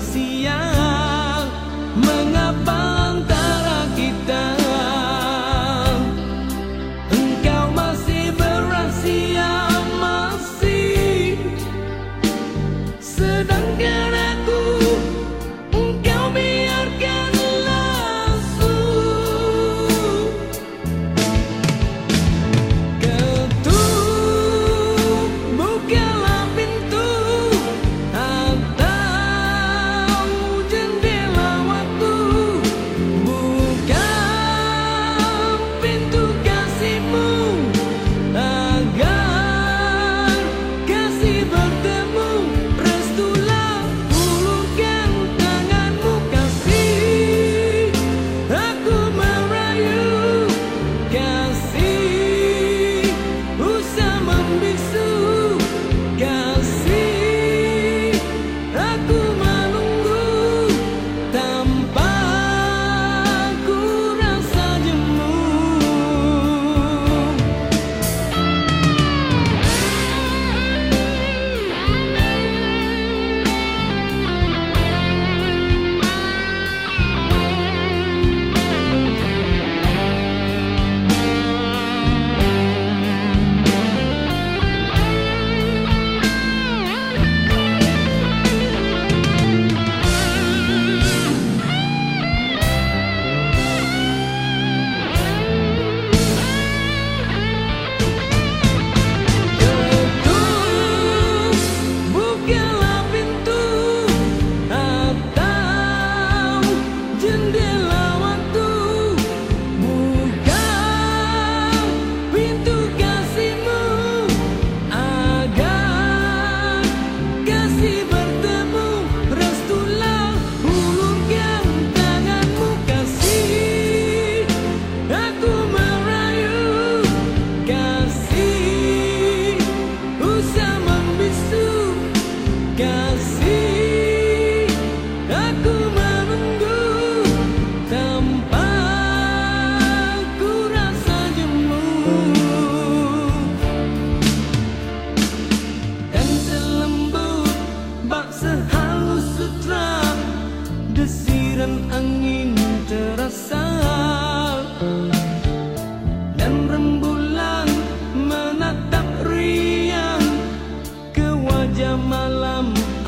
sí. been.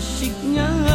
aşık ya